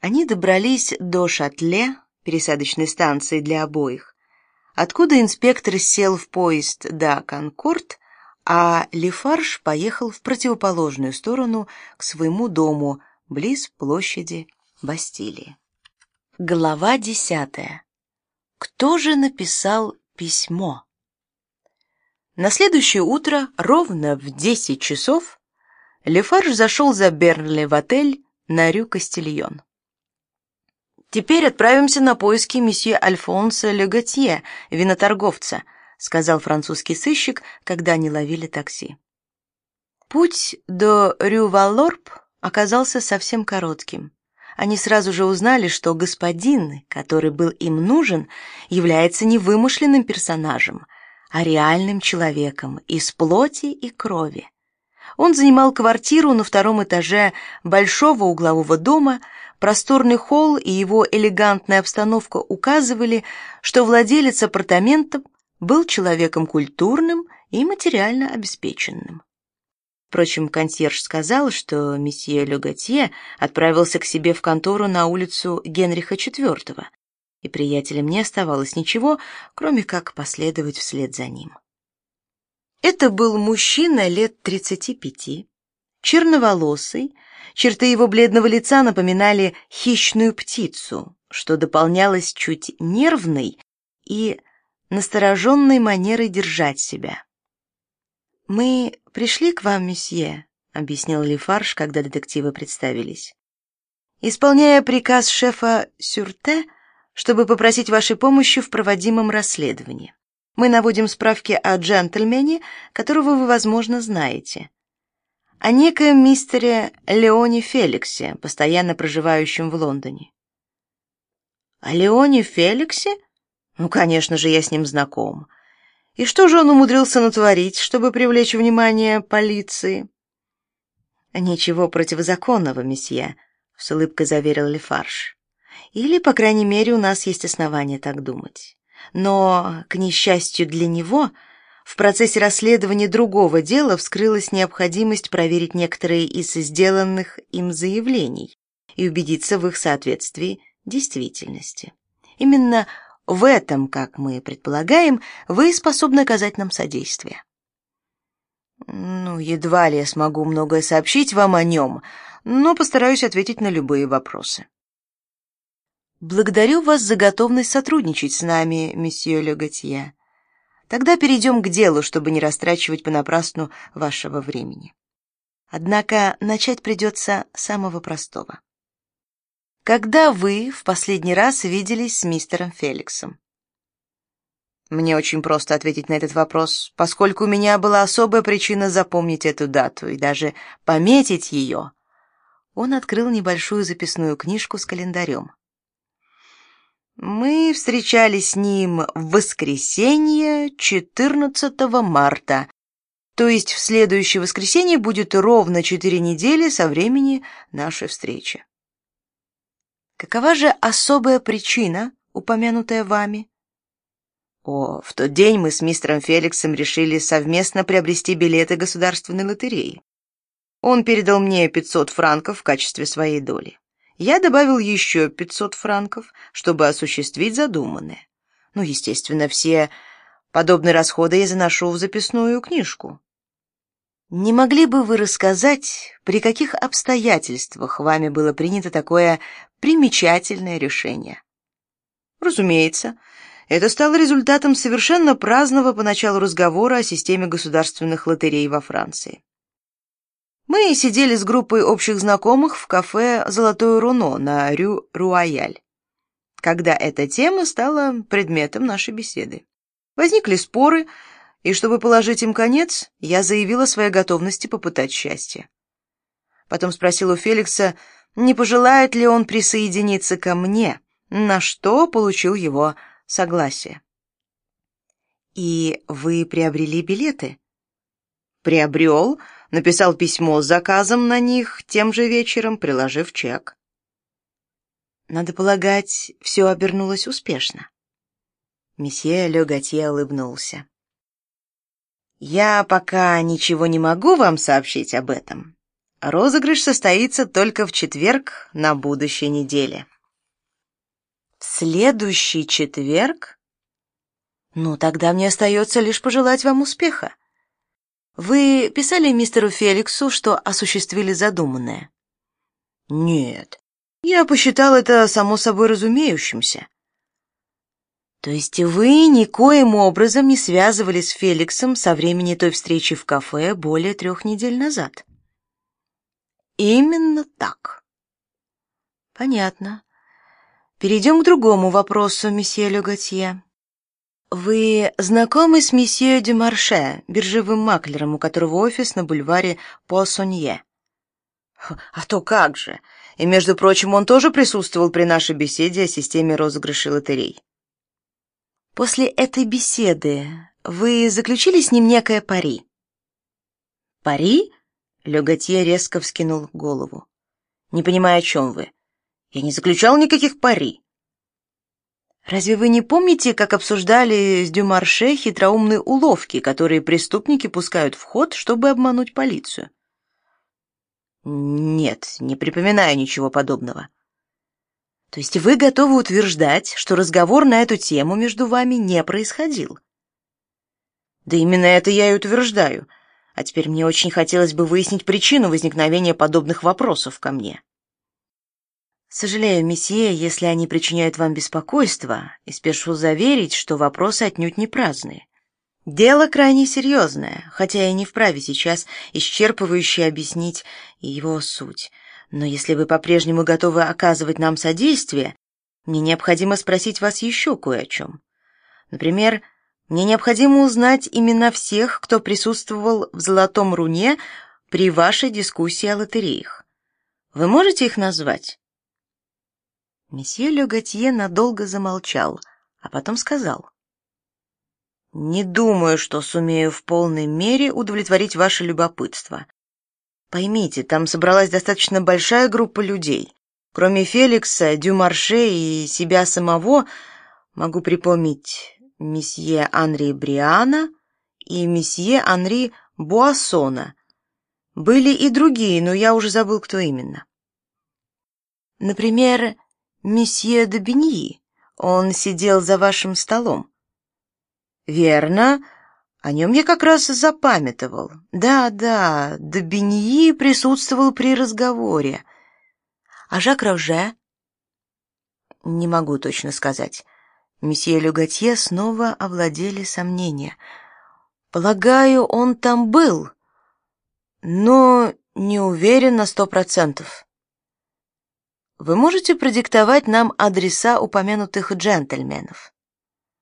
Они добрались до Шатле, пересадочной станции для обоих, откуда инспектор сел в поезд до Конкорд, а Лефарж поехал в противоположную сторону к своему дому, близ площади Бастилии. Глава десятая. Кто же написал письмо? На следующее утро, ровно в десять часов, Лефарж зашел за Бернли в отель на Рю Кастильон. «Теперь отправимся на поиски месье Альфонса Леготье, виноторговца», сказал французский сыщик, когда они ловили такси. Путь до Рю-Валлорп оказался совсем коротким. Они сразу же узнали, что господин, который был им нужен, является не вымышленным персонажем, а реальным человеком из плоти и крови. Он занимал квартиру на втором этаже большого углового дома, просторный холл и его элегантная обстановка указывали, что владелец апартаментов был человеком культурным и материально обеспеченным. Впрочем, консьерж сказал, что месье Люгатье отправился к себе в контору на улицу Генриха IV, и приятелям не оставалось ничего, кроме как последовать вслед за ним. Это был мужчина лет тридцати пяти, черноволосый, черты его бледного лица напоминали хищную птицу, что дополнялось чуть нервной и настороженной манерой держать себя. «Мы пришли к вам, месье», — объяснил Лефарж, когда детективы представились. «Исполняя приказ шефа Сюрте, чтобы попросить вашей помощи в проводимом расследовании. Мы наводим справки о джентльмене, которого вы, возможно, знаете. О некоем мистере Леоне Феликсе, постоянно проживающем в Лондоне. О Леоне Феликсе? Ну, конечно же, я с ним знаком. И что же он умудрился натворить, чтобы привлечь внимание полиции? Ничего противозаконного, месье, с улыбкой заверил Лефарж. Или, по крайней мере, у нас есть основания так думать. Но, к несчастью для него, в процессе расследования другого дела вскрылась необходимость проверить некоторые из сделанных им заявлений и убедиться в их соответствии действительности. Именно в этом, как мы предполагаем, вы способны оказать нам содействие. Ну, едва ли я смогу многое сообщить вам о нем, но постараюсь ответить на любые вопросы. Благодарю вас за готовность сотрудничать с нами, месье Леготье. Тогда перейдем к делу, чтобы не растрачивать понапрасну вашего времени. Однако начать придется с самого простого. Когда вы в последний раз виделись с мистером Феликсом? Мне очень просто ответить на этот вопрос, поскольку у меня была особая причина запомнить эту дату и даже пометить ее. Он открыл небольшую записную книжку с календарем. Мы встречались с ним в воскресенье 14 марта. То есть в следующее воскресенье будет ровно четыре недели со времени нашей встречи. Какова же особая причина, упомянутая вами? О, в тот день мы с мистером Феликсом решили совместно приобрести билеты государственной лотереи. Он передал мне 500 франков в качестве своей доли. Я добавил еще 500 франков, чтобы осуществить задуманное. Ну, естественно, все подобные расходы я заношу в записную книжку. Не могли бы вы рассказать, при каких обстоятельствах вами было принято такое примечательное решение? Разумеется, это стало результатом совершенно праздного поначалу разговора о системе государственных лотерей во Франции. Мы сидели с группой общих знакомых в кафе «Золотое руно» на Рю-Руаяль, когда эта тема стала предметом нашей беседы. Возникли споры, и чтобы положить им конец, я заявила своей готовности попытать счастье. Потом спросил у Феликса, не пожелает ли он присоединиться ко мне, на что получил его согласие. «И вы приобрели билеты?» «Приобрел», написал письмо с заказом на них тем же вечером, приложив чек. Надо полагать, все обернулось успешно. Месье Легатье улыбнулся. «Я пока ничего не могу вам сообщить об этом, Розыгрыш состоится только в четверг на будущей неделе. В следующий четверг? Ну, тогда мне остается лишь пожелать вам успеха. Вы писали мистеру Феликсу, что осуществили задуманное? Нет. Я посчитал это само собой разумеющимся. То есть вы никоим образом не связывались с Феликсом со времени той встречи в кафе более трех недель назад? Именно так. Понятно. Перейдем к другому вопросу, месье Леготье. Вы знакомы с месье Демарше, биржевым маклером, у которого офис на бульваре Поссонье? А то как же. И между прочим, он тоже присутствовал при нашей беседе о системе розыгрышей лотерей. После этой беседы вы заключили с ним некое пари? Пари? Леготье резко вскинул голову. «Не понимаю, о чем вы. Я не заключал никаких пари». «Разве вы не помните, как обсуждали с Дюмарше хитроумные уловки, которые преступники пускают в ход, чтобы обмануть полицию?» «Нет, не припоминаю ничего подобного». «То есть вы готовы утверждать, что разговор на эту тему между вами не происходил?» «Да именно это я и утверждаю». А теперь мне очень хотелось бы выяснить причину возникновения подобных вопросов ко мне. Сожалею, месье, если они причиняют вам беспокойство, и спешу заверить, что вопросы отнюдь не праздные. Дело крайне серьезное, хотя я не вправе сейчас исчерпывающе объяснить его суть. Но если вы по-прежнему готовы оказывать нам содействие, мне необходимо спросить вас еще кое о чем. Например, мне необходимо узнать имена всех, кто присутствовал в Золотом руне при вашей дискуссии о лотереях. Вы можете их назвать? Месье Леготье надолго замолчал, а потом сказал: Не думаю, что сумею в полной мере удовлетворить ваше любопытство. Поймите, там собралась достаточно большая группа людей. Кроме Феликса, Дюмарше и себя самого, могу припомнить месье Анри Бриана и месье Анри Буассона. Были и другие, но я уже забыл, кто именно. Например, месье де Беньи. Он сидел за вашим столом. Верно. О нем я как раз запамятовал. Да, да, де Беньи присутствовал при разговоре. А Жак Роже? Не могу точно сказать. Месье Люгатье снова овладели сомнения. Полагаю, он там был, но не уверен на сто процентов. Вы можете продиктовать нам адреса упомянутых джентльменов?